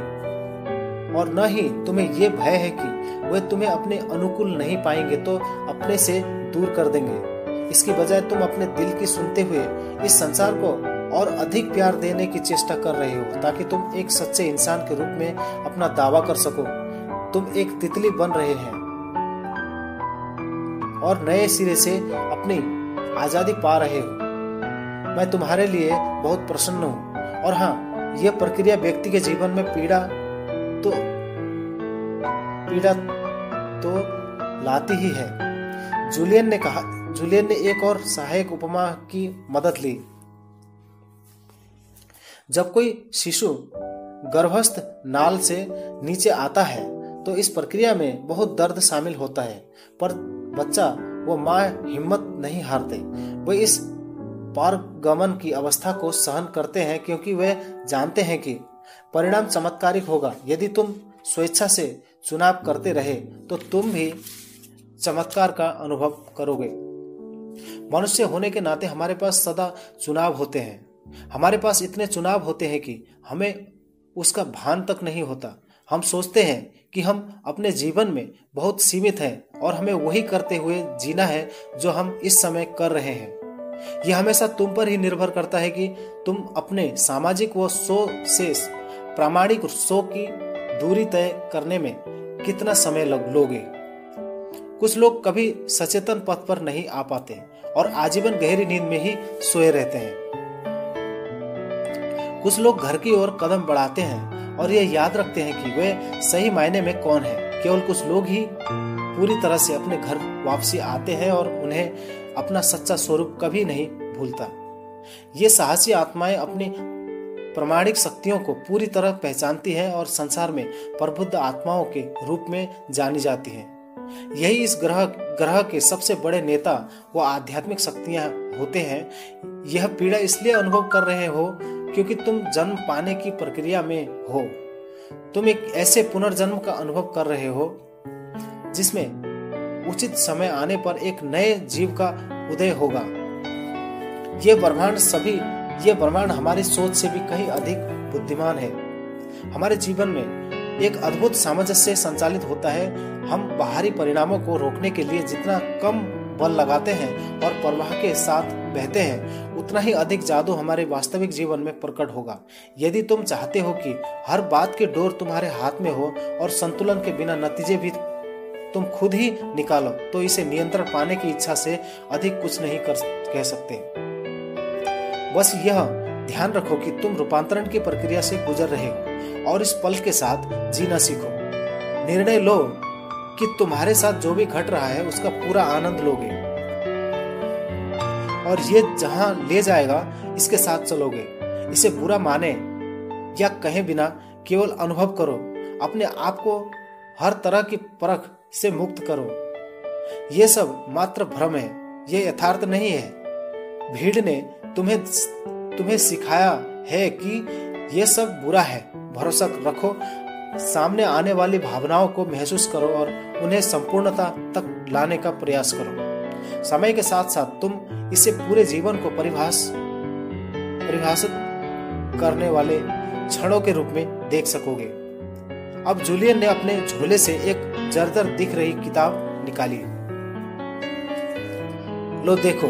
Speaker 1: और न ही तुम्हें ये भय है कि वे तुम्हें अपने अनुकूल नहीं पाएँगे तो अपने से दूर कर देंगे। इसकी बजाय तुम अपने दिल की सुनते हुए इस संसार को और अधिक प्यार देने की चेष्टा कर रहे हो, ताकि तुम एक सच्चे इंसान के रूप में अपना दावा कर सको। तुम एक तितली बन रहे हैं। और नए सिरे से अपनी आज़ादी पा रहे हो। मैं तुम्हारे लिए बहुत प्रसन्न हूँ। और हाँ यह प्रक्रिया व्यक्ति के जीवन में पीड़ा तो पीड़ा तो लाती ही है। जूलियन ने कहा, जूलियन ने एक और सहायक उपमा की मदद ली। जब कोई शिशु गर्भस्थ नाल से नीचे आता है तो इस प्रक्रिया में बहुत दर्द शामिल होता है। पर बच्चा वो माँ हिम्मत नहीं हारते। वे इस पारगमन की अवस्था को सहन करते हैं क्योंकि वे जानते हैं कि परिणाम चमत्कारिक होगा। यदि तुम स्वेच्छा से चुनाव करते रहे तो तुम भी चमत्कार का अनुभव करोगे। मनुष्य होने के नाते हमारे पास सदा चुनाव होते हैं। हमारे पास इतने चुनाव होते हैं कि हमें उसका भान तक नहीं होता। हम सोचते हैं कि हम अपने जीवन में बहुत सीमित हैं और हमें वही करते हुए जीना है जो हम इस समय कर रहे हैं। यह हमेशा तुम पर ही निर्भर करता है कि तुम अपने सामाजिक व सो से प्रामाणिक सो की दूरी तय करने में कितना समय लोगे। कुछ लोग कभी सचेतन पथ पर नहीं आ पाते और आजीवन गहरी नींद में ही सोए रहते हैं। कुछ लोग घर की ओर कदम बढ़ाते हैं और ये याद रखते हैं कि वे सही मायने में कौन है। केवल कुछ लोग ही पूरी तरह से अपने घर वापसी आते हैं और उन्हें अपना सच्चा स्वरूप कभी नहीं भूलता। ये साहसी आत्माएँ अपनी प्रमाणिक शक्तियों को पूरी तरह पहचानती हैं और संसार में प्रबुद्ध आत्माओं के रूप में जानी जाती हैं। यही इस ग्रह ग्रह के सबसे बड़े नेता व आध्यात्मिक शक्तियाँ होते हैं। यह पीड़ा इसलिए अनुभव कर रहे हो क्योंकि तुम जन्म पाने की प्रक्रिया में हो। तुम एक ऐसे पुनर्जन्म का अनुभव कर रहे हो, जिसमें उचित समय आने पर एक नए जीव का उदय होगा। ये ब्रह्मांड सभी, ये ब्रह्मांड हमारी सोच से भी कहीं अधिक बुद्धिमान है। हमारे जीवन में एक अद्भुत सामंजस्य संचालित होता है। हम बाहरी परिणामों को रोकने के लिए जितना कम बल लगाते हैं और प्रवाह के साथ बहते हैं, उतना ही अधिक जादू हमारे वास्तविक जीवन में प्रकट होगा। यदि तुम चाहते हो कि हर बात के डोर तुम्हारे हाथ में हो और संतुलन के बिना नतीजे भी तुम खुद ही निकालो तो इसे नियंत्रण पाने की इच्छा से अधिक कुछ नहीं कर कह सकते। बस यह ध्यान रखो कि तुम रूपांतरण की प्रक्रिया से गुजर रहे हो और इस पल के साथ जीना सीखो। निर्णय लो कि तुम्हारे साथ जो भी घट रहा है, उसका पूरा आनंद लोगे। और ये जहाँ ले जाएगा, इसके साथ चलोगे। इसे बुरा माने या कहे बिना केवल अनुभव करो। अपने आप को हर तरह की परख से मुक्त करो। ये सब मात्र भ्रम है, ये यथार्थ नहीं है। भीड़ ने तुम्हें तुम्हें सिखाया है कि ये सब बुरा है। भरोसा रखो सामने आने वाली भावनाओं को महसूस करो और उन्हें संपूर्णता तक लाने का प्रयास करो। समय के साथ साथ तुम इसे पूरे जीवन को परिभाष परिभाषित करने वाले क्षणों के रूप में देख सकोगे। अब जूलियन ने अपने झोले से एक जर्जर दिख रही किताब निकाली। लो, देखो,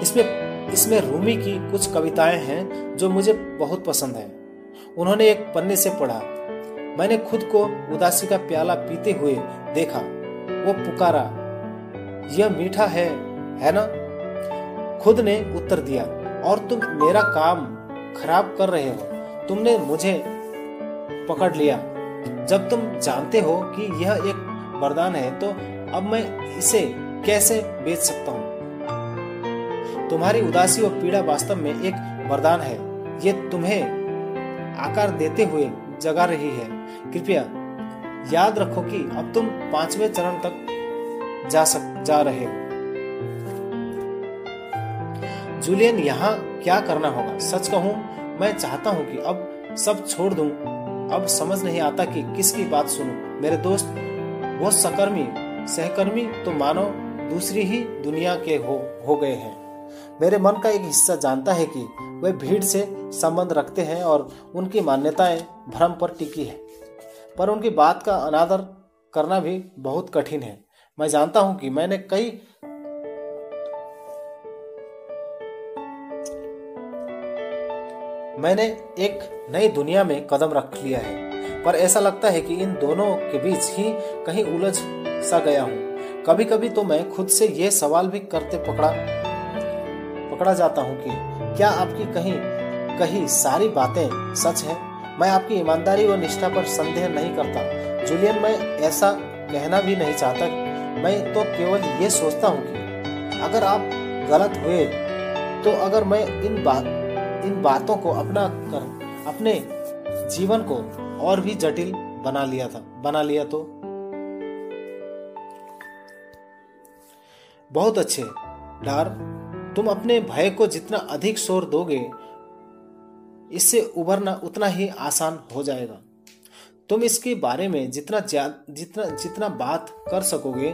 Speaker 1: इसमें इसमें रूमी की कुछ कविताएँ हैं जो मुझे बहुत पसंद है। उन्होंने एक पन्ने से पढ़ा मैंने खुद को उदासी का प्याला पीते हुए देखा। वो पुकारा, यह मीठा है है ना? खुद ने उत्तर दिया, और तुम मेरा काम खराब कर रहे हो। तुमने मुझे पकड़ लिया। जब तुम जानते हो कि यह एक वरदान है तो अब मैं इसे कैसे बेच सकता हूँ? तुम्हारी उदासी और पीड़ा वास्तव में एक वरदान है। ये तुम्हें आकार देते हुए जगा रही है। कृपया याद रखो कि अब तुम पाँचवें चरण तक जा सक, जा रहे हो। जूलियन, यहाँ क्या करना होगा? सच कहूँ, मैं चाहता हूँ कि अब सब छोड़ दूँ। अब समझ नहीं आता कि किसकी बात सुनूं। मेरे दोस्त, वो सकर्मी, सहकर्मी तो मानो दूसरी ही दुनिया के हो हो गए हैं। मेरे मन का एक हिस्सा जानता है कि वे भीड़ से संबंध रखते हैं और उनकी मान्यताएँ भ्रम पर टिकी है। पर उनकी बात का अनादर करना भी बहुत कठिन है। मैं जानता हूँ कि मैंने कई मैंने एक नई दुनिया में कदम रख लिया है, पर ऐसा लगता है कि इन दोनों के बीच ही कहीं उलझ सा गया हूँ। कभी कभी तो मैं खुद से यह सवाल भी करते पकड़ा पकड़ा जाता हूँ कि क्या आपकी कहीं कहीं सारी बातें सच है? मैं आपकी ईमानदारी और निष्ठा पर संदेह नहीं करता। जूलियन, मैं ऐसा कहना भी नहीं चाहता। मैं तो केवल ये सोचता हूँ कि अगर आप गलत हुए तो अगर मैं इन बात इन बातों को अपना कर, अपने जीवन को और भी जटिल बना लिया था, बना लिया तो। बहुत अच्छे। डार, तुम अपने भय को जितना अधिक शोर दोगे इससे उभरना उतना ही आसान हो जाएगा। तुम इसके बारे में जितना जितना जितना बात कर सकोगे,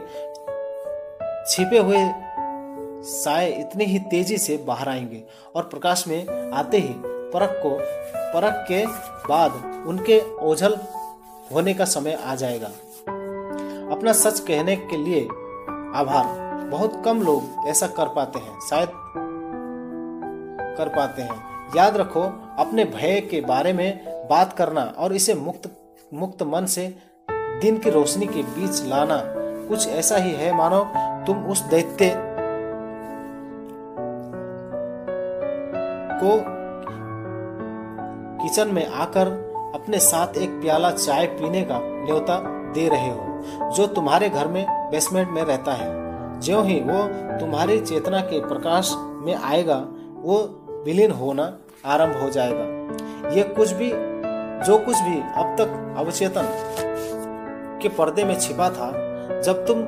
Speaker 1: छिपे हुए साए इतनी ही तेज़ी से बाहर आएँगे और प्रकाश में आते ही परख को, परख के बाद उनके ओझल होने का समय आ जाएगा। अपना सच कहने के लिए आभार। बहुत कम लोग ऐसा कर पाते हैं, शायद कर पाते हैं। याद रखो अपने भय के बारे में बात करना और इसे मुक्त मुक्त मन से दिन की रोशनी के बीच लाना। कुछ ऐसा ही है, मानो तुम उस दैत्य को किचन में आकर अपने साथ एक प्याला चाय पीने का न्योता दे रहे हो, जो तुम्हारे घर में बेसमेंट में रहता है। ज्यो ही वो तुम्हारी चेतना के प्रकाश में आएगा, वो विलीन होना आरंभ हो जाएगा। ये कुछ भी, जो कुछ भी अब तक अवचेतन के पर्दे में छिपा था, जब तुम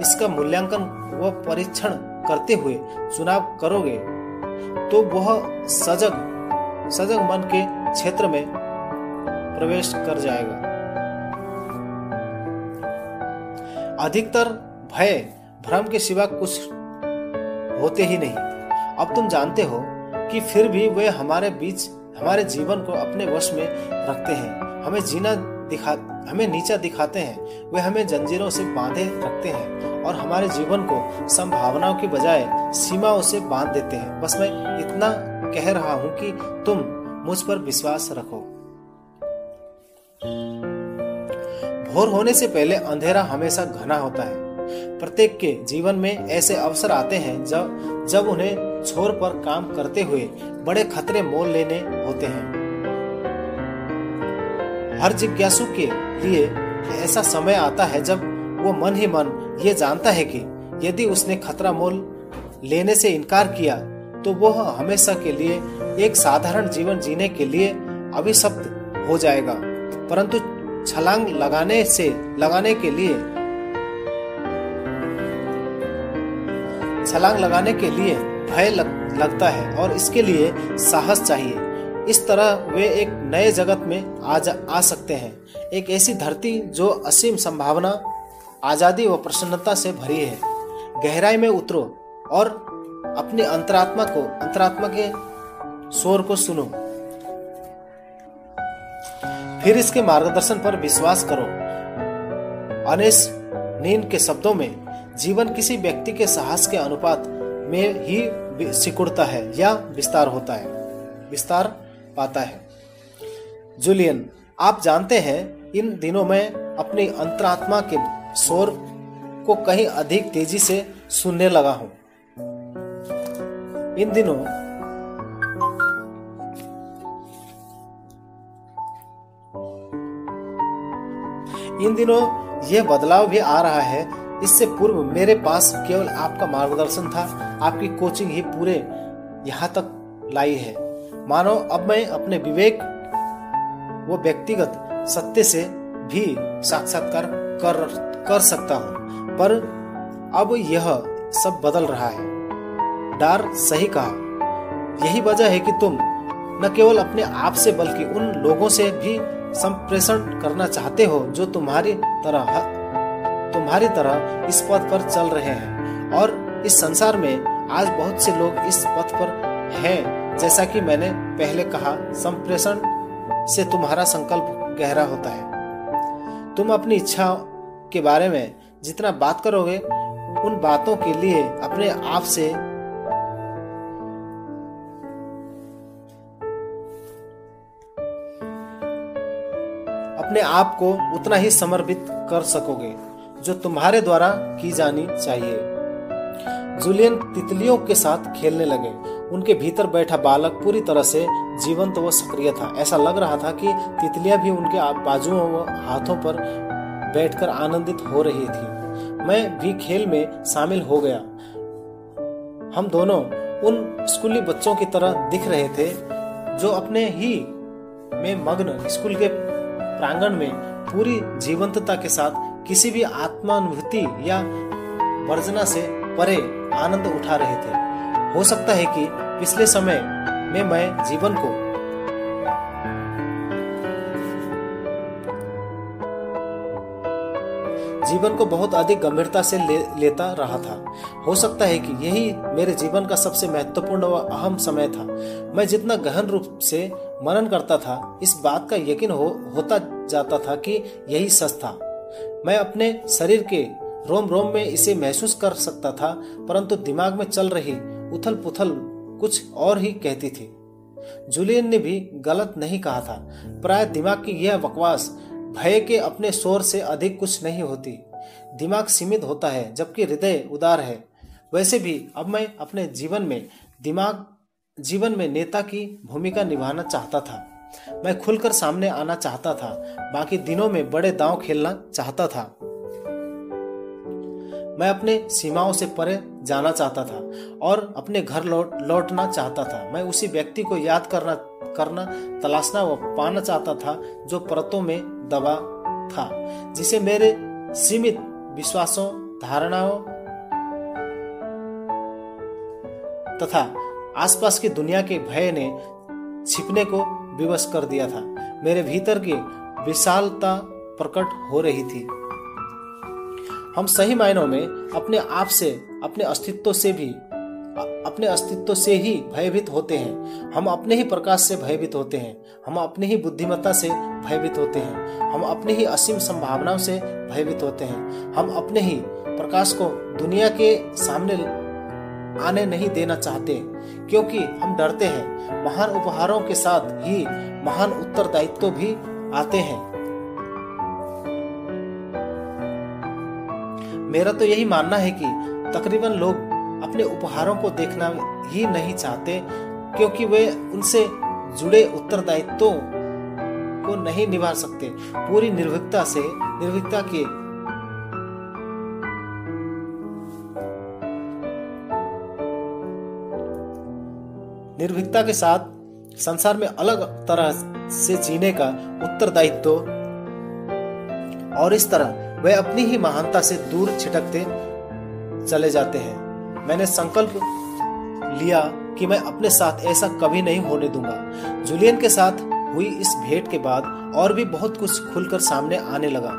Speaker 1: इसका मूल्यांकन व परीक्षण करते हुए चुनाव करोगे तो वह सजग सजग मन के क्षेत्र में प्रवेश कर जाएगा। अधिकतर भय, भ्रम के सिवा कुछ होते ही नहीं। अब तुम जानते हो कि फिर भी वे हमारे बीच, हमारे जीवन को अपने वश में रखते हैं। हमें जीना दिखा, हमें नीचा दिखाते हैं। वे हमें जंजीरों से बांधे रखते हैं और हमारे जीवन को संभावनाओं की बजाय सीमाओं से बाँध देते हैं। बस मैं इतना कह रहा हूँ कि तुम मुझ पर विश्वास रखो। भोर होने से पहले अंधेरा हमेशा घना होता है। प्रत्येक के जीवन में ऐसे अवसर आते हैं जब जब उन्हें छोर पर काम करते हुए बड़े खतरे मोल लेने होते हैं। हर जिज्ञासु के लिए ऐसा समय आता है जब वो मन ही मन ये जानता है कि यदि उसने खतरा मोल लेने से इनकार किया तो वह हमेशा के लिए एक साधारण जीवन जीने के लिए अभिशप्त हो जाएगा। परंतु छलांग लगाने से, लगाने के लिए, छलांग लगाने के लिए भय लग, लगता है और इसके लिए साहस चाहिए। इस तरह वे एक नए जगत में आ जा आ सकते हैं। एक ऐसी धरती जो असीम संभावना आज़ादी व प्रसन्नता से भरी है। गहराई में उतरो और अपनी अंतरात्मा को अंतरात्मा के शोर को सुनो। फिर इसके मार्गदर्शन पर विश्वास करो। अनेस नींद के शब्दों में जीवन किसी व्यक्ति के साहस के अनुपात में ही सिकुड़ता है या विस्तार होता है, विस्तार पाता है। जूलियन, आप जानते हैं, इन दिनों में अपनी अंतरात्मा के शोर को कहीं अधिक तेज़ी से सुनने लगा हूँ। इन दिनों इन दिनों यह बदलाव भी आ रहा है इससे पूर्व मेरे पास केवल आपका मार्गदर्शन था। आपकी कोचिंग ही पूरे यहाँ तक लाई है। मानो, अब मैं अपने विवेक, वो व्यक्तिगत सत्य से भी साक्षात्कार कर कर सकता हूँ। पर अब यह सब बदल रहा है। डार सही कहा। यही वजह है कि तुम न केवल अपने आप से, बल्कि उन लोगों से भी संप्रेषण करना चाहते हो, जो तुम्हारी तरह तुम्हारी तरह इस पथ पर चल रहे हैं। और इस संसार में आज बहुत से लोग इस पथ पर हैं, जैसा कि मैंने पहले कहा, संप्रेषण से तुम्हारा संकल्प गहरा होता है। तुम अपनी इच्छा के बारे में जितना बात करोगे, उन बातों के लिए अपने आप से अपने आप को उतना ही समर्पित कर सकोगे। जो तुम्हारे द्वारा की जानी चाहिए। जूलियन तितलियों के साथ खेलने लगे। उनके भीतर बैठा बालक पूरी तरह से जीवंत तो व सक्रिय था। ऐसा लग रहा था कि तितलियाँ भी उनके बाजुओं व हाथों पर बैठकर आनंदित हो रही थी। मैं भी खेल में शामिल हो गया। हम दोनों उन स्कूली बच्चों की तरह दिख रहे थे, जो अपने ही में मग्न स्कूल के प्रांगण में पूरी जीवंतता के साथ किसी भी आत्मानुभूति या वर्जना से परे आनंद उठा रहे थे। हो सकता है कि पिछले समय में मैं जीवन को जीवन को बहुत अधिक गंभीरता से ले, लेता रहा था। हो सकता है कि यही मेरे जीवन का सबसे महत्वपूर्ण व अहम समय था। मैं जितना गहन रूप से मनन करता था इस बात का यकीन हो, होता जाता था कि यही सच था। मैं अपने शरीर के रोम रोम में इसे महसूस कर सकता था, परंतु दिमाग में चल रही उथल पुथल कुछ और ही कहती थी। जूलियन ने भी गलत नहीं कहा था। प्राय दिमाग की यह बकवास भय के अपने शोर से अधिक कुछ नहीं होती। दिमाग सीमित होता है, जबकि हृदय उदार है। वैसे भी अब मैं अपने जीवन में दिमाग, जीवन में नेता की भूमिका निभाना चाहता था। मैं खुलकर सामने आना चाहता था। बाकी दिनों में बड़े दांव खेलना चाहता था। मैं अपने सीमाओं से परे जाना चाहता था और अपने घर लौट, लौटना चाहता था। मैं उसी व्यक्ति को याद करना करना, तलाशना व पाना चाहता था जो परतों में दबा था, जिसे मेरे सीमित विश्वासों, धारणाओं तथा आसपास की दुनिया के भय ने छिपने को विवश कर दिया था। मेरे भीतर की विशालता प्रकट हो रही थी। हम सही मायनों में अपने आप से, अपने अस्तित्व से भी, अपने अस्तित्व से ही भयभीत होते हैं। हम अपने ही प्रकाश से भयभीत होते हैं। हम अपनी ही बुद्धिमत्ता से भयभीत होते हैं। हम अपनी ही असीम संभावनाओं से भयभीत होते हैं। हम अपने ही प्रकाश को दुनिया के सामने आने नहीं देना चाहते, क्योंकि हम डरते हैं। महान उपहारों के साथ ही महान उत्तरदायित्व भी आते हैं। मेरा तो यही मानना है कि तकरीबन लोग अपने उपहारों को देखना ही नहीं चाहते, क्योंकि वे उनसे जुड़े उत्तरदायित्वों को नहीं निभा सकते। पूरी निर्भीकता से, निर्भीकता के निर्भीकता के साथ संसार में अलग तरह से जीने का उत्तरदायित्व और इस तरह वे अपनी ही महानता से दूर छिटकते चले जाते हैं। मैंने संकल्प लिया कि मैं अपने साथ ऐसा कभी नहीं होने दूँगा। जूलियन के साथ हुई इस भेंट के बाद और भी बहुत कुछ खुलकर सामने आने लगा।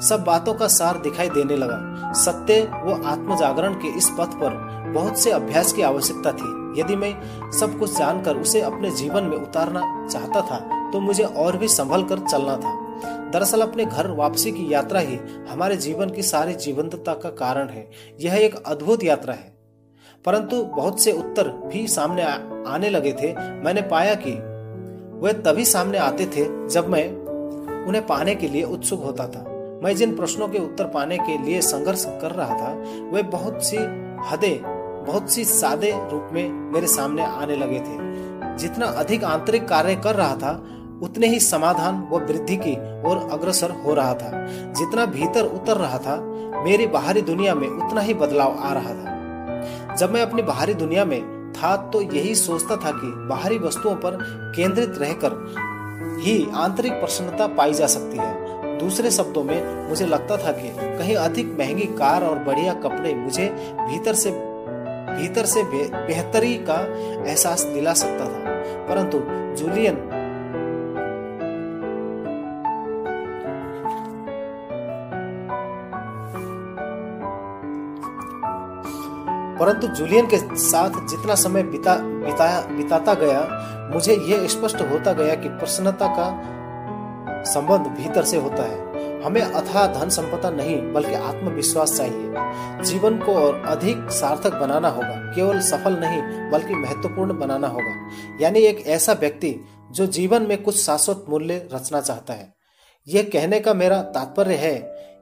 Speaker 1: सब बातों का सार दिखाई देने लगा। सत्य, व आत्म जागरण के इस पथ पर बहुत से अभ्यास की आवश्यकता थी। यदि मैं सब कुछ जानकर उसे अपने जीवन में उतारना चाहता था तो मुझे और भी संभल कर चलना था। दरअसल अपने घर वापसी की यात्रा ही हमारे जीवन की सारी जीवंतता का कारण है। यह एक अद्भुत यात्रा है। परंतु बहुत से उत्तर भी सामने आने लगे थे। मैंने पाया कि वे तभी सामने आते थे जब मैं उन्हें पाने के लिए उत्सुक होता था। मैं जिन प्रश्नों के उत्तर पाने के लिए संघर्ष कर रहा था, वे बहुत सी हदें बहुत सी सादे रूप में मेरे सामने आने लगे थे। जितना अधिक आंतरिक कार्य कर रहा था, उतने ही समाधान व वृद्धि की ओर अग्रसर हो रहा था। जितना भीतर उतर रहा था, मेरी बाहरी दुनिया में उतना ही बदलाव आ रहा था। जब मैं अपनी बाहरी दुनिया में था तो यही सोचता था कि बाहरी वस्तुओं पर केंद्रित रहकर ही आंतरिक प्रसन्नता पाई जा सकती है। दूसरे शब्दों में, मुझे लगता था कि कहीं अधिक महँगी कार और बढ़िया कपड़े मुझे भीतर से भीतर से बेहतरी का एहसास दिला सकता था। परंतु जूलियन परंतु जूलियन के साथ जितना समय बिता बिताया बिताता गया, मुझे यह स्पष्ट होता गया कि प्रसन्नता का संबंध भीतर से होता है। हमें अथा धन संपदा नहीं, बल्कि आत्मविश्वास चाहिए। जीवन को और अधिक सार्थक बनाना होगा। केवल सफल नहीं, बल्कि महत्वपूर्ण बनाना होगा। यानी एक ऐसा व्यक्ति जो जीवन में कुछ शाश्वत मूल्य रचना चाहता है। यह कहने का मेरा तात्पर्य है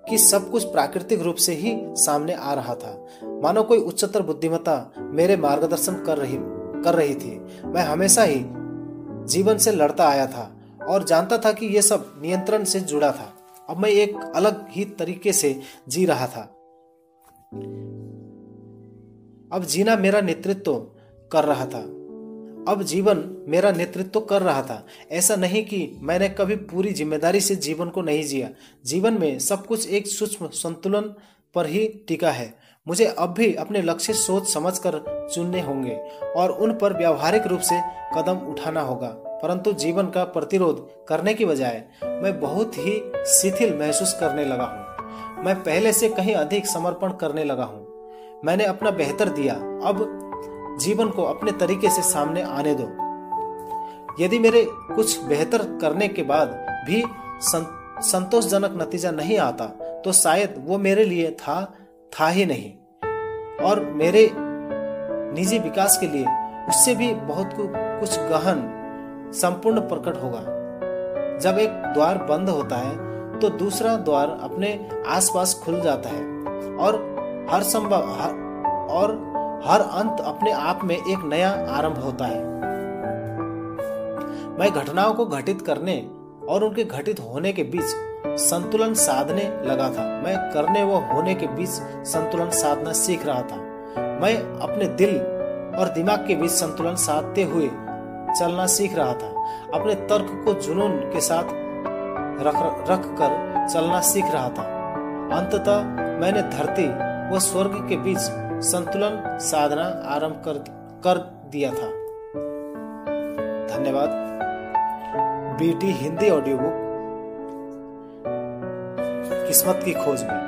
Speaker 1: कि सब कुछ प्राकृतिक रूप से ही सामने आ रहा था। मानो कोई उच्चतर बुद्धिमत्ता मेरे मार्गदर्शन कर रही कर रही थी। मैं हमेशा ही जीवन से लड़ता आया था और जानता था कि यह सब नियंत्रण से जुड़ा था। अब मैं एक अलग ही तरीके से जी रहा था। अब जीना मेरा नेतृत्व कर रहा था। अब जीवन मेरा नेतृत्व कर रहा था। ऐसा नहीं कि मैंने कभी पूरी ज़िम्मेदारी से जीवन को नहीं जिया। जीवन में सब कुछ एक सूक्ष्म संतुलन पर ही टिका है। मुझे अब भी अपने लक्ष्य सोच समझकर चुनने होंगे और उन पर व्यावहारिक रूप से कदम उठाना होगा। परंतु जीवन का प्रतिरोध करने की बजाय मैं बहुत ही शिथिल महसूस करने लगा हूँ। मैं पहले से कहीं अधिक समर्पण करने लगा हूँ। मैंने अपना बेहतर दिया। अब जीवन को अपने तरीके से सामने आने दो। यदि मेरे कुछ बेहतर करने के बाद भी संतोषजनक नतीजा नहीं आता तो शायद वो मेरे लिए था था ही नहीं। और मेरे निजी विकास के लिए उससे भी बहुत कुछ गहन संपूर्ण प्रकट होगा। जब एक द्वार बंद होता है तो दूसरा द्वार अपने आसपास खुल जाता है और हर संभव हर और हर अंत अपने आप में एक नया आरंभ होता है। मैं घटनाओं को घटित करने और उनके घटित होने के बीच संतुलन साधने लगा था। मैं करने व होने के बीच संतुलन साधना सीख रहा था। मैं अपने दिल और दिमाग के बीच संतुलन साधते हुए चलना सीख रहा था। अपने तर्क को जुनून के साथ रख रख कर चलना सीख रहा था। अंततः मैंने धरती व स्वर्ग के बीच संतुलन साधना आरंभ कर कर दिया था। धन्यवाद। बीटी हिंदी ऑडियो बुक किस्मत की खोज में।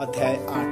Speaker 1: अध्याय आठ।